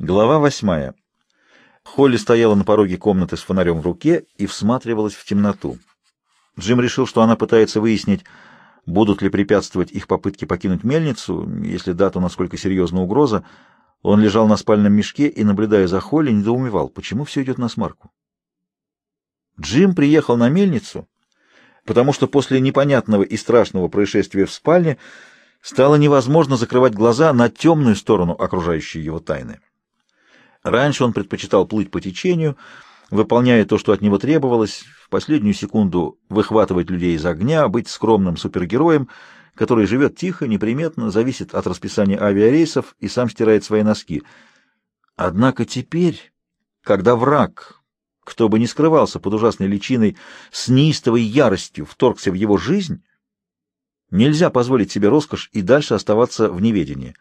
Глава восьмая. Холли стояла на пороге комнаты с фонарем в руке и всматривалась в темноту. Джим решил, что она пытается выяснить, будут ли препятствовать их попытке покинуть мельницу, если да, то насколько серьезна угроза. Он лежал на спальном мешке и, наблюдая за Холли, недоумевал, почему все идет на смарку. Джим приехал на мельницу, потому что после непонятного и страшного происшествия в спальне стало невозможно закрывать глаза на темную сторону окружающей его тайны. Раньше он предпочитал плыть по течению, выполняя то, что от него требовалось, в последнюю секунду выхватывать людей из огня, быть скромным супергероем, который живет тихо, неприметно, зависит от расписания авиарейсов и сам стирает свои носки. Однако теперь, когда враг, кто бы ни скрывался под ужасной личиной, с неистовой яростью вторгся в его жизнь, нельзя позволить себе роскошь и дальше оставаться в неведении.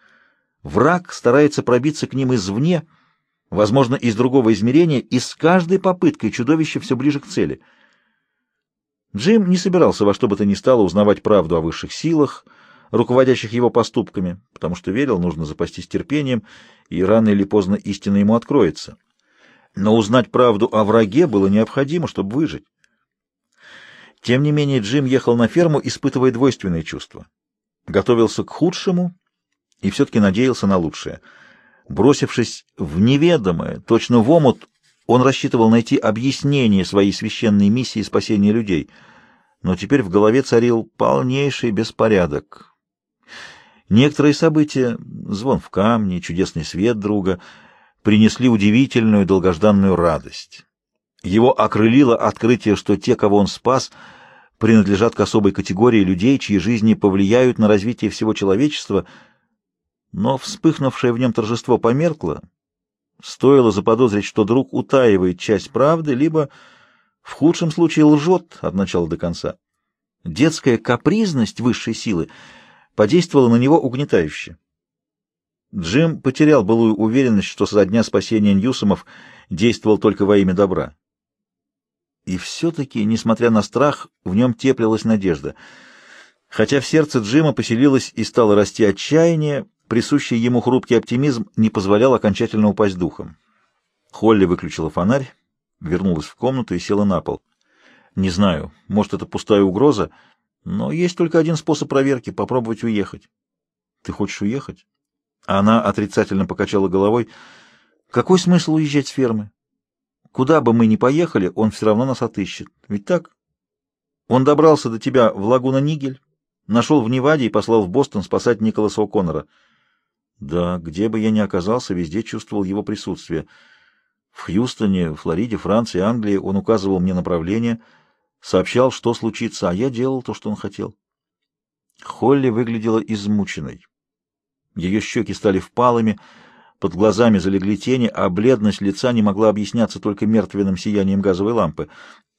Враг старается пробиться к ним извне — возможно, из другого измерения, и с каждой попыткой чудовище все ближе к цели. Джим не собирался во что бы то ни стало узнавать правду о высших силах, руководящих его поступками, потому что верил, нужно запастись терпением, и рано или поздно истина ему откроется. Но узнать правду о враге было необходимо, чтобы выжить. Тем не менее Джим ехал на ферму, испытывая двойственные чувства. Готовился к худшему и все-таки надеялся на лучшее — Бросившись в неведомое, точно в омут, он рассчитывал найти объяснение своей священной миссии спасения людей, но теперь в голове царил полнейший беспорядок. Некоторые события, звон в камне, чудесный свет друга, принесли удивительную долгожданную радость. Его окрылило открытие, что те, кого он спас, принадлежат к особой категории людей, чьи жизни повлияют на развитие всего человечества — но вспыхнувшее в нем торжество померкло. Стоило заподозрить, что друг утаивает часть правды, либо, в худшем случае, лжет от начала до конца. Детская капризность высшей силы подействовала на него угнетающе. Джим потерял былую уверенность, что со дня спасения Ньюсомов действовал только во имя добра. И все-таки, несмотря на страх, в нем теплилась надежда. Хотя в сердце Джима поселилось и стало расти отчаяние, присущий ему хрупкий оптимизм не позволял окончательно упасть духом. Холли выключила фонарь, вернулась в комнату и села на пол. Не знаю, может, это пустая угроза, но есть только один способ проверки — попробовать уехать. Ты хочешь уехать? Она отрицательно покачала головой. Какой смысл уезжать с фермы? Куда бы мы ни поехали, он все равно нас отыщет. Ведь так? Он добрался до тебя в лагуна Нигель, нашел в Неваде и послал в Бостон спасать Николаса О'Коннора. Да, где бы я ни оказался, везде чувствовал его присутствие. В Хьюстоне, Флориде, Франции, Англии он указывал мне направление, сообщал, что случится, а я делал то, что он хотел. Холли выглядела измученной. Ее щеки стали впалыми, под глазами залегли тени, а бледность лица не могла объясняться только мертвенным сиянием газовой лампы.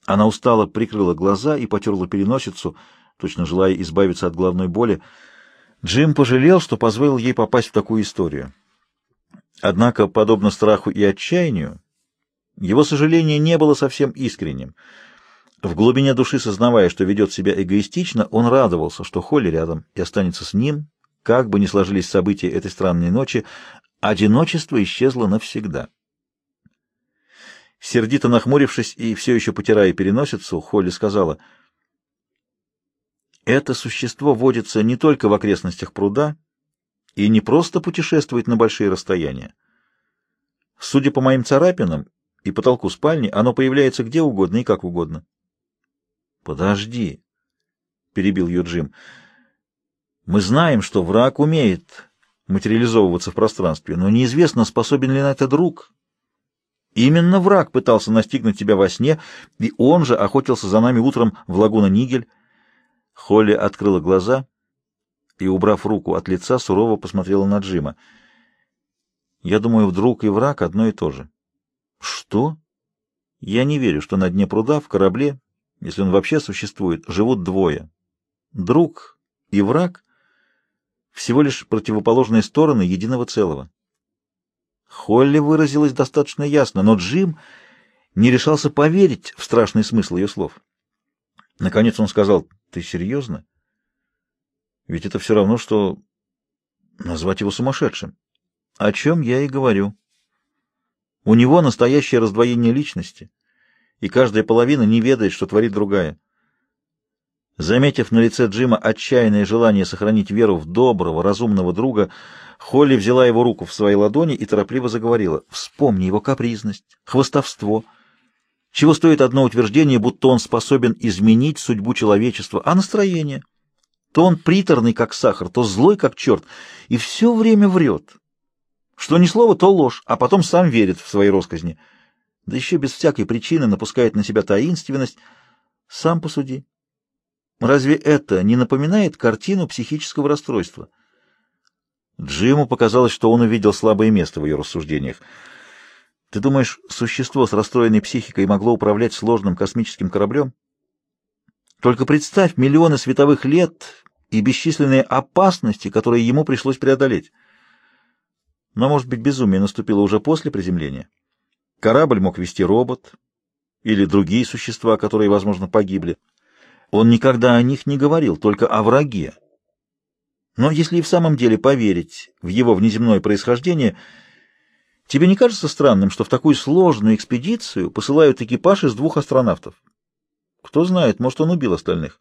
Она устало прикрыла глаза и потерла переносицу, точно желая избавиться от головной боли. Джим пожалел, что позволил ей попасть в такую историю. Однако, подобно страху и отчаянию, его сожаление не было совсем искренним. В глубине души, сознавая, что ведет себя эгоистично, он радовался, что Холли рядом и останется с ним, как бы ни сложились события этой странной ночи, одиночество исчезло навсегда. Сердито нахмурившись и все еще потирая переносицу, Холли сказала — это существо водится не только в окрестностях пруда и не просто путешествует на большие расстояния. Судя по моим царапинам и потолку спальни, оно появляется где угодно и как угодно. «Подожди», — перебил ее Джим, — «мы знаем, что враг умеет материализовываться в пространстве, но неизвестно, способен ли на это друг». Именно враг пытался настигнуть тебя во сне, и он же охотился за нами утром в лагуна Нигель. Холли открыла глаза и, убрав руку от лица, сурово посмотрела на Джима. «Я думаю, вдруг и враг одно и то же». «Что?» «Я не верю, что на дне пруда, в корабле, если он вообще существует, живут двое. Друг и враг — всего лишь противоположные стороны единого целого». Холли выразилась достаточно ясно, но Джим не решался поверить в страшный смысл ее слов. Наконец он сказал, «Ты серьезно? Ведь это все равно, что назвать его сумасшедшим». «О чем я и говорю». У него настоящее раздвоение личности, и каждая половина не ведает, что творит другая. Заметив на лице Джима отчаянное желание сохранить веру в доброго, разумного друга, Холли взяла его руку в свои ладони и торопливо заговорила. «Вспомни его капризность, хвостовство. Чего стоит одно утверждение, будто он способен изменить судьбу человечества, а настроение? То он приторный, как сахар, то злой, как черт, и все время врет. Что ни слово, то ложь, а потом сам верит в свои росказни. Да еще без всякой причины напускает на себя таинственность. Сам посуди». Разве это не напоминает картину психического расстройства? Джиму показалось, что он увидел слабое место в ее рассуждениях. Ты думаешь, существо с расстроенной психикой могло управлять сложным космическим кораблем? Только представь миллионы световых лет и бесчисленные опасности, которые ему пришлось преодолеть. Но, может быть, безумие наступило уже после приземления? Корабль мог вести робот или другие существа, которые, возможно, погибли. Он никогда о них не говорил, только о враге. Но если и в самом деле поверить в его внеземное происхождение, тебе не кажется странным, что в такую сложную экспедицию посылают экипаж из двух астронавтов? Кто знает, может, он убил остальных.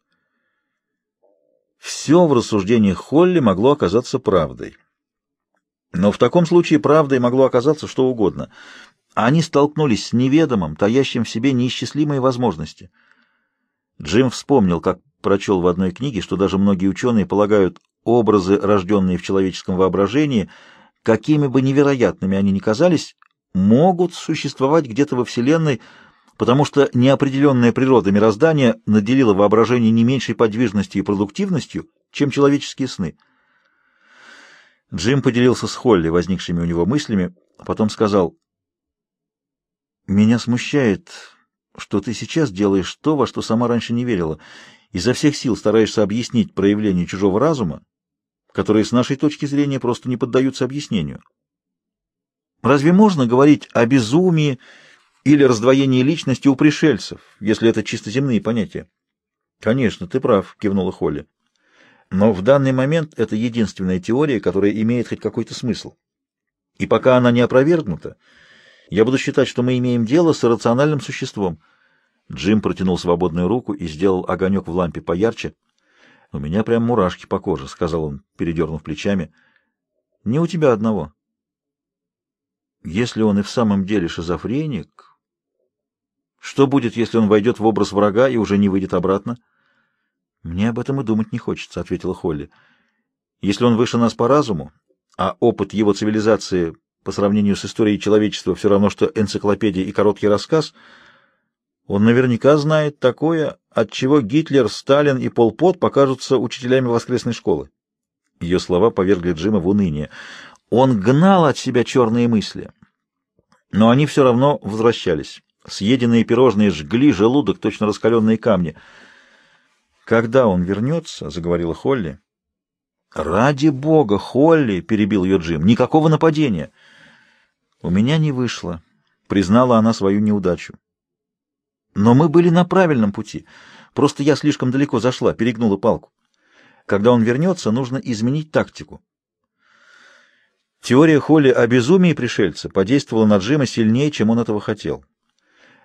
Все в рассуждениях Холли могло оказаться правдой. Но в таком случае правдой могло оказаться что угодно. Они столкнулись с неведомым, таящим в себе неисчислимые возможности — Джим вспомнил, как прочел в одной книге, что даже многие ученые полагают образы, рожденные в человеческом воображении, какими бы невероятными они ни казались, могут существовать где-то во Вселенной, потому что неопределенная природа мироздания наделила воображение не меньшей подвижностью и продуктивностью, чем человеческие сны. Джим поделился с Холли возникшими у него мыслями, а потом сказал, «Меня смущает что ты сейчас делаешь то, во что сама раньше не верила. Изо всех сил стараешься объяснить проявление чужого разума, которые с нашей точки зрения просто не поддаются объяснению. Разве можно говорить о безумии или раздвоении личности у пришельцев, если это чисто земные понятия? Конечно, ты прав, кивнула Холли. Но в данный момент это единственная теория, которая имеет хоть какой-то смысл. И пока она не опровергнута, я буду считать, что мы имеем дело с иррациональным существом. Джим протянул свободную руку и сделал огонек в лампе поярче. — У меня прям мурашки по коже, — сказал он, передернув плечами. — Не у тебя одного. Если он и в самом деле шизофреник, что будет, если он войдет в образ врага и уже не выйдет обратно? — Мне об этом и думать не хочется, — ответила Холли. — Если он выше нас по разуму, а опыт его цивилизации по сравнению с историей человечества все равно, что энциклопедия и короткий рассказ, он наверняка знает такое, от чего Гитлер, Сталин и Пол Пот покажутся учителями воскресной школы. Ее слова повергли Джима в уныние. Он гнал от себя черные мысли, но они все равно возвращались. Съеденные пирожные жгли желудок, точно раскаленные камни. «Когда он вернется?» — заговорила Холли. «Ради бога, Холли!» — перебил ее Джим. «Никакого нападения!» У меня не вышло, признала она свою неудачу. Но мы были на правильном пути. Просто я слишком далеко зашла, перегнула палку. Когда он вернется, нужно изменить тактику. Теория Холли о безумии пришельца подействовала на Джима сильнее, чем он этого хотел.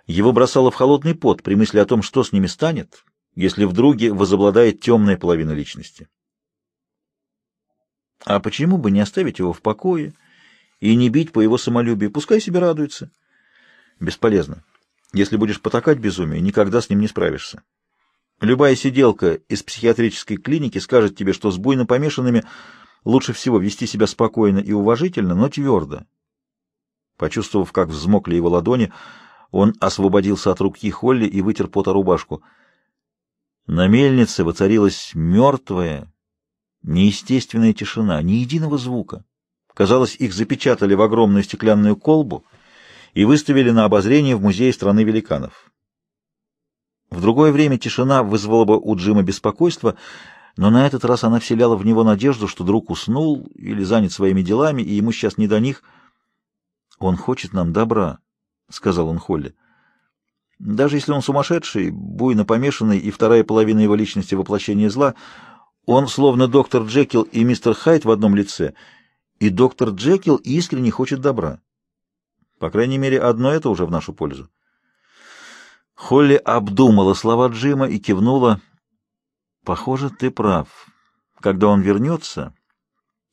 Его бросало в холодный пот при мысли о том, что с ними станет, если в возобладает темная половина личности. А почему бы не оставить его в покое и не бить по его самолюбию. Пускай себе радуется. Бесполезно. Если будешь потакать безумию, никогда с ним не справишься. Любая сиделка из психиатрической клиники скажет тебе, что с буйно помешанными лучше всего вести себя спокойно и уважительно, но твердо. Почувствовав, как взмокли его ладони, он освободился от руки Холли и вытер пота рубашку. На мельнице воцарилась мертвая, неестественная тишина, ни единого звука. Казалось, их запечатали в огромную стеклянную колбу и выставили на обозрение в музее страны великанов. В другое время тишина вызвала бы у Джима беспокойство, но на этот раз она вселяла в него надежду, что друг уснул или занят своими делами, и ему сейчас не до них. «Он хочет нам добра», — сказал он Холли. «Даже если он сумасшедший, буйно помешанный, и вторая половина его личности — воплощение зла, он, словно доктор Джекил и мистер Хайт в одном лице — и доктор Джекил искренне хочет добра. По крайней мере, одно это уже в нашу пользу. Холли обдумала слова Джима и кивнула. «Похоже, ты прав. Когда он вернется,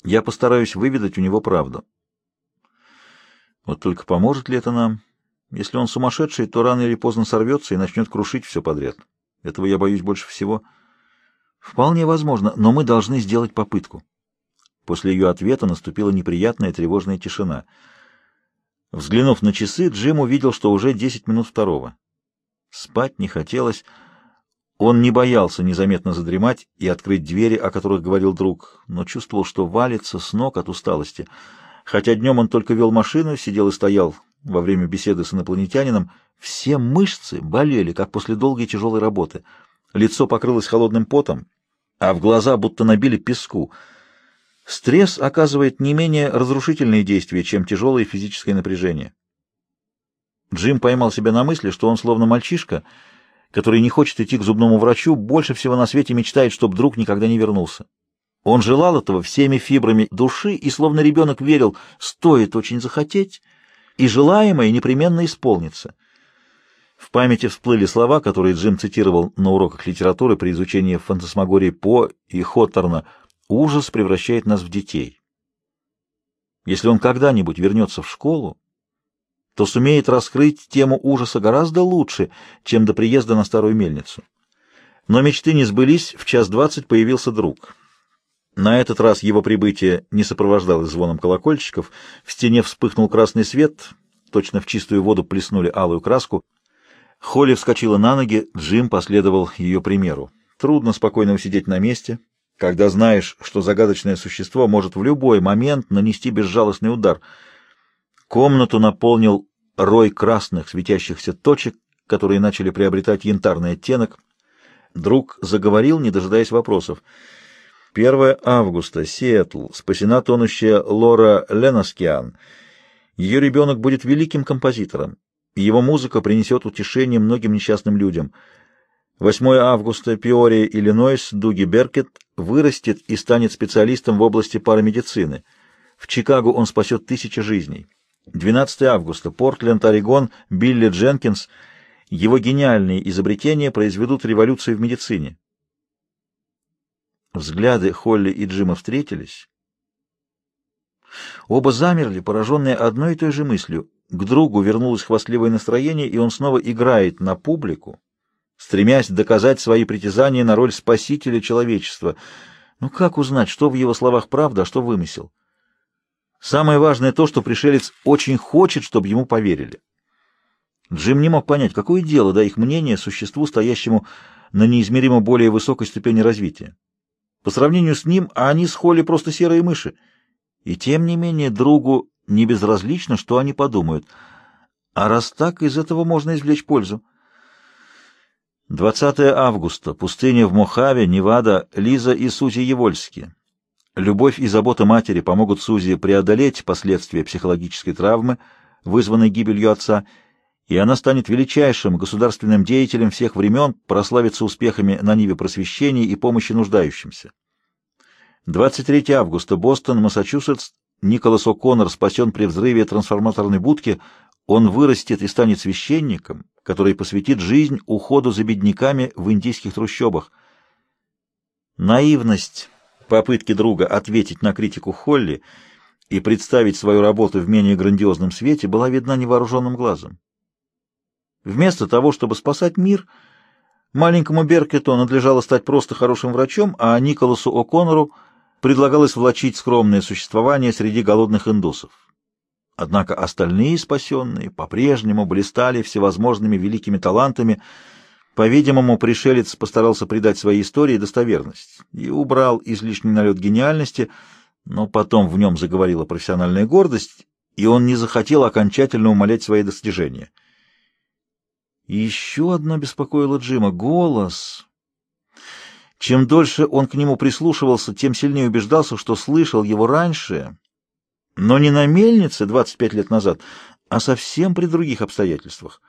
я постараюсь выведать у него правду. Вот только поможет ли это нам? Если он сумасшедший, то рано или поздно сорвется и начнет крушить все подряд. Этого я боюсь больше всего. Вполне возможно, но мы должны сделать попытку». После ее ответа наступила неприятная тревожная тишина. Взглянув на часы, Джим увидел, что уже десять минут второго. Спать не хотелось. Он не боялся незаметно задремать и открыть двери, о которых говорил друг, но чувствовал, что валится с ног от усталости. Хотя днем он только вел машину, сидел и стоял во время беседы с инопланетянином, все мышцы болели, как после долгой тяжелой работы. Лицо покрылось холодным потом, а в глаза будто набили песку. Стресс оказывает не менее разрушительные действия, чем тяжелое физическое напряжение. Джим поймал себя на мысли, что он словно мальчишка, который не хочет идти к зубному врачу, больше всего на свете мечтает, чтобы друг никогда не вернулся. Он желал этого всеми фибрами души и словно ребенок верил, стоит очень захотеть, и желаемое непременно исполнится. В памяти всплыли слова, которые Джим цитировал на уроках литературы при изучении фантасмагории По и Хоттерна «Ужас превращает нас в детей». Если он когда-нибудь вернется в школу, то сумеет раскрыть тему ужаса гораздо лучше, чем до приезда на старую мельницу. Но мечты не сбылись, в час двадцать появился друг. На этот раз его прибытие не сопровождалось звоном колокольчиков, в стене вспыхнул красный свет, точно в чистую воду плеснули алую краску. Холли вскочила на ноги, Джим последовал ее примеру. Трудно спокойно усидеть на месте, когда знаешь, что загадочное существо может в любой момент нанести безжалостный удар — Комнату наполнил рой красных светящихся точек, которые начали приобретать янтарный оттенок. Друг заговорил, не дожидаясь вопросов. 1 августа, Сиэтл, спасена тонущая Лора Ленаскиан. Ее ребенок будет великим композитором. Его музыка принесет утешение многим несчастным людям. 8 августа, Пиори, Иллинойс, Дуги Беркет вырастет и станет специалистом в области парамедицины. В Чикаго он спасет тысячи жизней. 12 августа. Портленд, Орегон, Билли Дженкинс. Его гениальные изобретения произведут революцию в медицине. Взгляды Холли и Джима встретились. Оба замерли, пораженные одной и той же мыслью. К другу вернулось хвастливое настроение, и он снова играет на публику, стремясь доказать свои притязания на роль спасителя человечества. Ну как узнать, что в его словах правда, а что вымысел? Самое важное то, что пришелец очень хочет, чтобы ему поверили. Джим не мог понять, какое дело до их мнения существу, стоящему на неизмеримо более высокой ступени развития. По сравнению с ним, они с Холли просто серые мыши. И тем не менее другу не безразлично, что они подумают. А раз так, из этого можно извлечь пользу. 20 августа. Пустыня в Мохаве, Невада, Лиза и Сузи Евольские. Любовь и забота матери помогут Сузи преодолеть последствия психологической травмы, вызванной гибелью отца, и она станет величайшим государственным деятелем всех времен, прославится успехами на ниве просвещения и помощи нуждающимся. 23 августа. Бостон, Массачусетс. Николас О'Коннор спасен при взрыве трансформаторной будки. Он вырастет и станет священником, который посвятит жизнь уходу за бедняками в индийских трущобах. Наивность попытки друга ответить на критику Холли и представить свою работу в менее грандиозном свете была видна невооруженным глазом. Вместо того, чтобы спасать мир, маленькому Беркету надлежало стать просто хорошим врачом, а Николасу О'Коннору предлагалось влачить скромное существование среди голодных индусов. Однако остальные спасенные по-прежнему блистали всевозможными великими талантами, по-видимому, пришелец постарался придать своей истории достоверность и убрал излишний налет гениальности, но потом в нем заговорила профессиональная гордость, и он не захотел окончательно умолять свои достижения. И еще одно беспокоило Джима — голос. Чем дольше он к нему прислушивался, тем сильнее убеждался, что слышал его раньше, но не на мельнице 25 лет назад, а совсем при других обстоятельствах.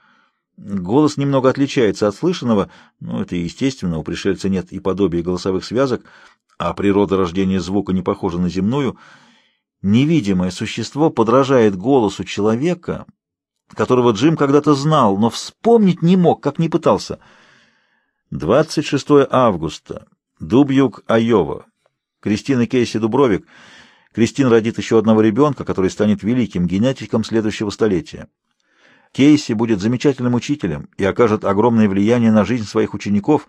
Голос немного отличается от слышанного, но это естественно, у пришельца нет и подобия голосовых связок, а природа рождения звука не похожа на земную. Невидимое существо подражает голосу человека, которого Джим когда-то знал, но вспомнить не мог, как не пытался. 26 августа. Дубьюк, Айова. Кристина Кейси Дубровик. Кристин родит еще одного ребенка, который станет великим генетиком следующего столетия. Кейси будет замечательным учителем и окажет огромное влияние на жизнь своих учеников.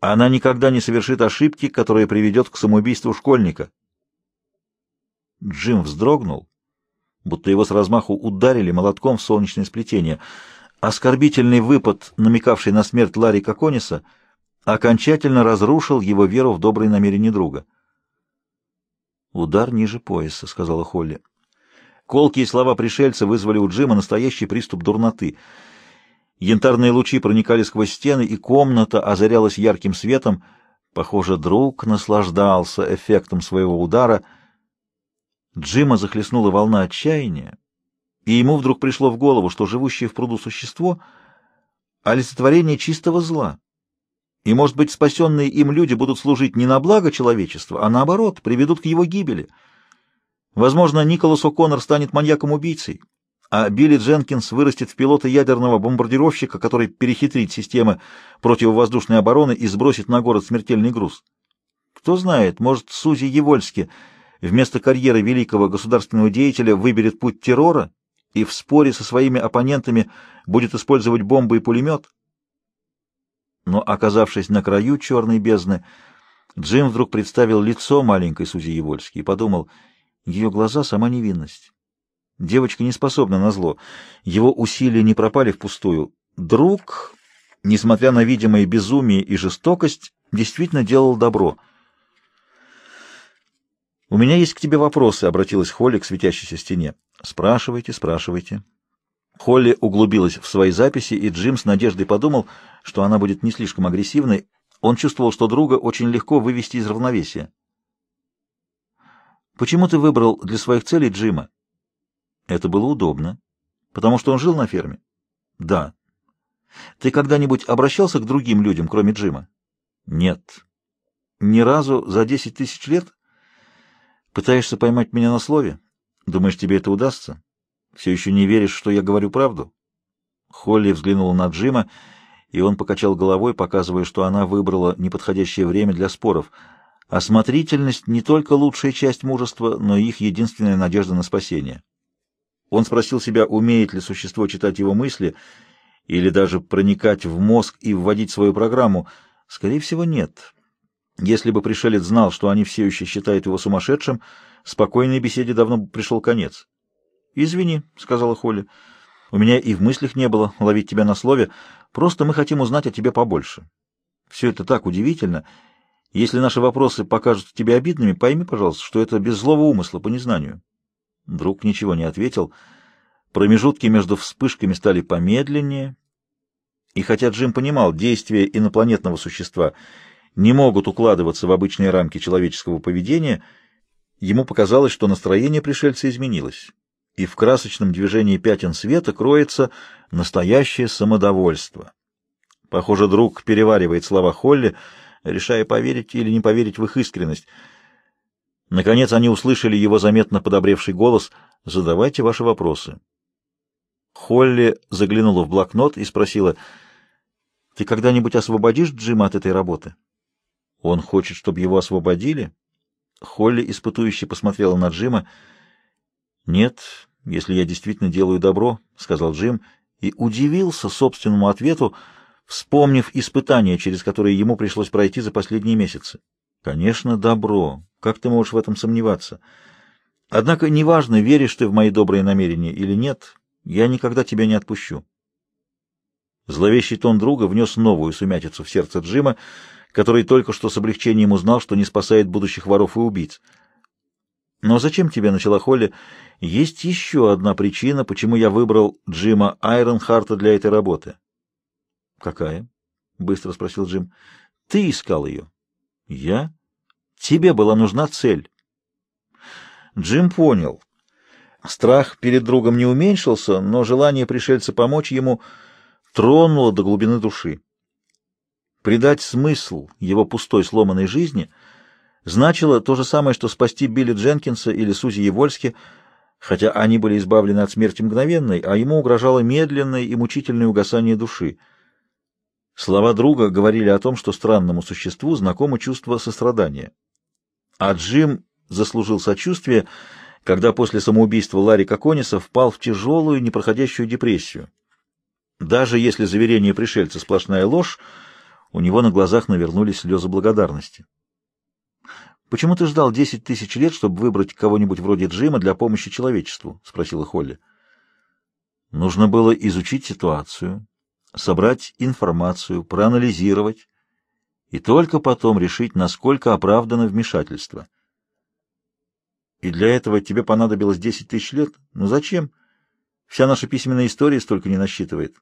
Она никогда не совершит ошибки, которая приведет к самоубийству школьника. Джим вздрогнул, будто его с размаху ударили молотком в солнечное сплетение. Оскорбительный выпад, намекавший на смерть Ларри Кокониса, окончательно разрушил его веру в добрые намерения друга. «Удар ниже пояса», — сказала Холли. Колкие слова пришельца вызвали у Джима настоящий приступ дурноты. Янтарные лучи проникали сквозь стены, и комната озарялась ярким светом. Похоже, друг наслаждался эффектом своего удара. Джима захлестнула волна отчаяния, и ему вдруг пришло в голову, что живущее в пруду существо — олицетворение чистого зла. И, может быть, спасенные им люди будут служить не на благо человечества, а наоборот, приведут к его гибели — Возможно, Николас О'Коннор станет маньяком-убийцей, а Билли Дженкинс вырастет в пилота ядерного бомбардировщика, который перехитрит системы противовоздушной обороны и сбросит на город смертельный груз. Кто знает, может, Сузи Евольски вместо карьеры великого государственного деятеля выберет путь террора и в споре со своими оппонентами будет использовать бомбы и пулемет? Но, оказавшись на краю черной бездны, Джим вдруг представил лицо маленькой Сузи Евольски и подумал — ее глаза — сама невинность. Девочка не способна на зло. Его усилия не пропали впустую. Друг, несмотря на видимое безумие и жестокость, действительно делал добро. «У меня есть к тебе вопросы», — обратилась Холли к светящейся стене. «Спрашивайте, спрашивайте». Холли углубилась в свои записи, и Джим с надеждой подумал, что она будет не слишком агрессивной. Он чувствовал, что друга очень легко вывести из равновесия. Почему ты выбрал для своих целей Джима? Это было удобно. Потому что он жил на ферме? Да. Ты когда-нибудь обращался к другим людям, кроме Джима? Нет. Ни разу за десять тысяч лет? Пытаешься поймать меня на слове? Думаешь, тебе это удастся? Все еще не веришь, что я говорю правду? Холли взглянула на Джима, и он покачал головой, показывая, что она выбрала неподходящее время для споров — Осмотрительность не только лучшая часть мужества, но и их единственная надежда на спасение. Он спросил себя, умеет ли существо читать его мысли или даже проникать в мозг и вводить свою программу. Скорее всего, нет. Если бы пришелец знал, что они все еще считают его сумасшедшим, спокойной беседе давно бы пришел конец. «Извини», — сказала Холли, — «у меня и в мыслях не было ловить тебя на слове, просто мы хотим узнать о тебе побольше. Все это так удивительно». Если наши вопросы покажутся тебе обидными, пойми, пожалуйста, что это без злого умысла, по незнанию. Друг ничего не ответил. Промежутки между вспышками стали помедленнее. И хотя Джим понимал, действия инопланетного существа не могут укладываться в обычные рамки человеческого поведения, ему показалось, что настроение пришельца изменилось, и в красочном движении пятен света кроется настоящее самодовольство. Похоже, друг переваривает слова Холли — решая поверить или не поверить в их искренность. Наконец они услышали его заметно подобревший голос «Задавайте ваши вопросы». Холли заглянула в блокнот и спросила «Ты когда-нибудь освободишь Джима от этой работы?» «Он хочет, чтобы его освободили?» Холли испытующе посмотрела на Джима. «Нет, если я действительно делаю добро», — сказал Джим, и удивился собственному ответу, — вспомнив испытания, через которые ему пришлось пройти за последние месяцы. Конечно, добро. Как ты можешь в этом сомневаться? Однако, неважно, веришь ты в мои добрые намерения или нет, я никогда тебя не отпущу. Зловещий тон друга внес новую сумятицу в сердце Джима, который только что с облегчением узнал, что не спасает будущих воров и убийц. «Но зачем тебе?» — начала Холли. «Есть еще одна причина, почему я выбрал Джима Айронхарта для этой работы». «Какая?» — быстро спросил Джим. «Ты искал ее». «Я? Тебе была нужна цель». Джим понял. Страх перед другом не уменьшился, но желание пришельца помочь ему тронуло до глубины души. Придать смысл его пустой сломанной жизни значило то же самое, что спасти Билли Дженкинса или Сузи Евольски, хотя они были избавлены от смерти мгновенной, а ему угрожало медленное и мучительное угасание души. Слова друга говорили о том, что странному существу знакомо чувство сострадания. А Джим заслужил сочувствие, когда после самоубийства Ларри Кокониса впал в тяжелую, непроходящую депрессию. Даже если заверение пришельца сплошная ложь, у него на глазах навернулись слезы благодарности. «Почему ты ждал десять тысяч лет, чтобы выбрать кого-нибудь вроде Джима для помощи человечеству?» — спросила Холли. «Нужно было изучить ситуацию, собрать информацию, проанализировать и только потом решить, насколько оправдано вмешательство. И для этого тебе понадобилось десять тысяч лет? Ну зачем? Вся наша письменная история столько не насчитывает.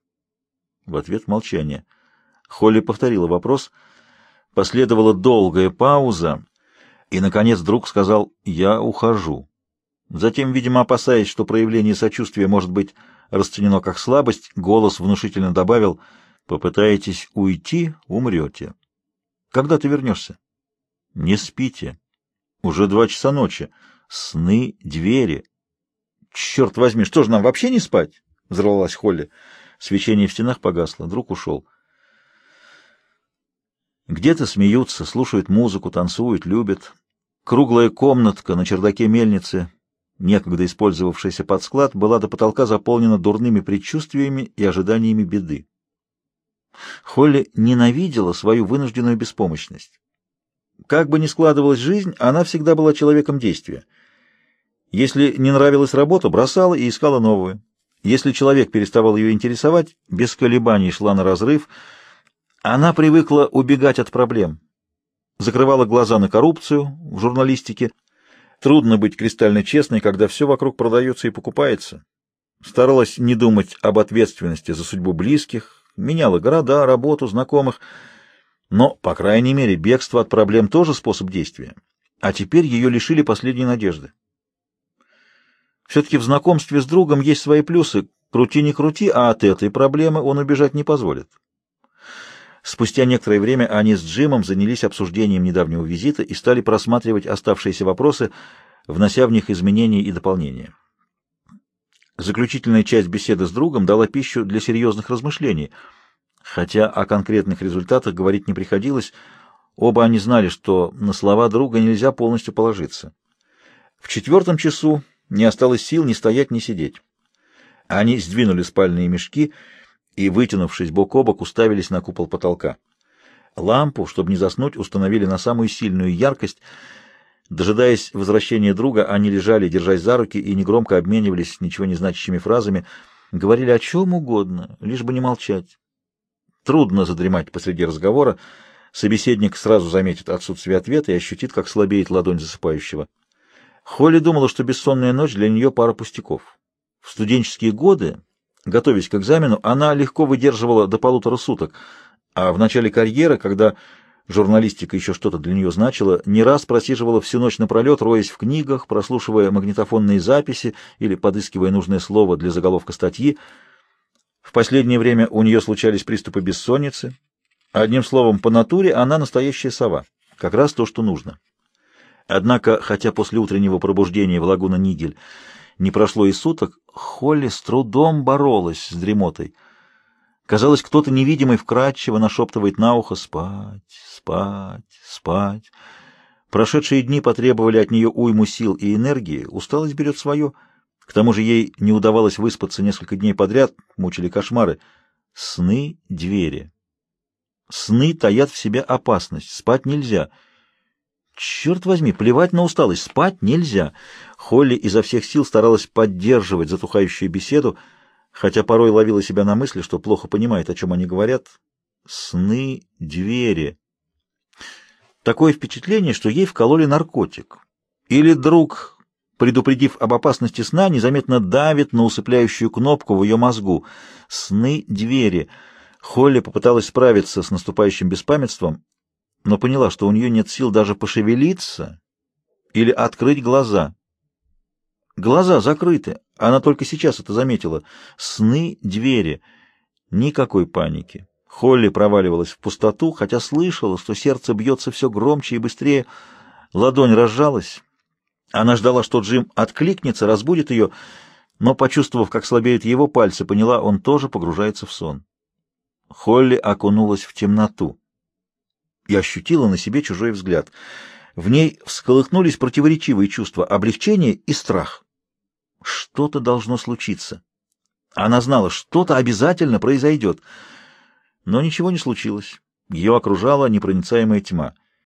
В ответ молчание. Холли повторила вопрос. Последовала долгая пауза, и, наконец, друг сказал «Я ухожу». Затем, видимо, опасаясь, что проявление сочувствия может быть расценено как слабость, голос внушительно добавил «Попытаетесь уйти — умрете». «Когда ты вернешься?» «Не спите. Уже два часа ночи. Сны, двери». «Черт возьми, что же нам вообще не спать?» — взорвалась Холли. Свечение в стенах погасло. Друг ушел. Где-то смеются, слушают музыку, танцуют, любят. Круглая комнатка на чердаке мельницы, некогда использовавшаяся под склад, была до потолка заполнена дурными предчувствиями и ожиданиями беды. Холли ненавидела свою вынужденную беспомощность. Как бы ни складывалась жизнь, она всегда была человеком действия. Если не нравилась работа, бросала и искала новую. Если человек переставал ее интересовать, без колебаний шла на разрыв. Она привыкла убегать от проблем. Закрывала глаза на коррупцию в журналистике. Трудно быть кристально честной, когда все вокруг продается и покупается. Старалась не думать об ответственности за судьбу близких, меняла города, работу, знакомых. Но, по крайней мере, бегство от проблем тоже способ действия. А теперь ее лишили последней надежды. Все-таки в знакомстве с другом есть свои плюсы. Крути не крути, а от этой проблемы он убежать не позволит. Спустя некоторое время они с Джимом занялись обсуждением недавнего визита и стали просматривать оставшиеся вопросы, внося в них изменения и дополнения. Заключительная часть беседы с другом дала пищу для серьезных размышлений, хотя о конкретных результатах говорить не приходилось, оба они знали, что на слова друга нельзя полностью положиться. В четвертом часу не осталось сил ни стоять, ни сидеть. Они сдвинули спальные мешки и, вытянувшись бок о бок, уставились на купол потолка. Лампу, чтобы не заснуть, установили на самую сильную яркость. Дожидаясь возвращения друга, они лежали, держась за руки, и негромко обменивались ничего не значащими фразами, говорили о чем угодно, лишь бы не молчать. Трудно задремать посреди разговора. Собеседник сразу заметит отсутствие ответа и ощутит, как слабеет ладонь засыпающего. Холли думала, что бессонная ночь для нее пара пустяков. В студенческие годы, готовясь к экзамену, она легко выдерживала до полутора суток, а в начале карьеры, когда журналистика еще что-то для нее значила, не раз просиживала всю ночь напролет, роясь в книгах, прослушивая магнитофонные записи или подыскивая нужное слово для заголовка статьи. В последнее время у нее случались приступы бессонницы. Одним словом, по натуре она настоящая сова, как раз то, что нужно. Однако, хотя после утреннего пробуждения в лагуна Нигель не прошло и суток, Холли с трудом боролась с дремотой. Казалось, кто-то невидимый вкрадчиво нашептывает на ухо «спать, спать, спать». Прошедшие дни потребовали от нее уйму сил и энергии, усталость берет свое. К тому же ей не удавалось выспаться несколько дней подряд, мучили кошмары. Сны — двери. Сны таят в себе опасность, спать нельзя — Черт возьми, плевать на усталость, спать нельзя. Холли изо всех сил старалась поддерживать затухающую беседу, хотя порой ловила себя на мысли, что плохо понимает, о чем они говорят. Сны, двери. Такое впечатление, что ей вкололи наркотик. Или друг, предупредив об опасности сна, незаметно давит на усыпляющую кнопку в ее мозгу. Сны, двери. Холли попыталась справиться с наступающим беспамятством, но поняла, что у нее нет сил даже пошевелиться или открыть глаза. Глаза закрыты, она только сейчас это заметила. Сны, двери. Никакой паники. Холли проваливалась в пустоту, хотя слышала, что сердце бьется все громче и быстрее. Ладонь разжалась. Она ждала, что Джим откликнется, разбудит ее, но, почувствовав, как слабеют его пальцы, поняла, он тоже погружается в сон. Холли окунулась в темноту и ощутила на себе чужой взгляд. В ней всколыхнулись противоречивые чувства — облегчение и страх. Что-то должно случиться. Она знала, что-то обязательно произойдет. Но ничего не случилось. Ее окружала непроницаемая тьма.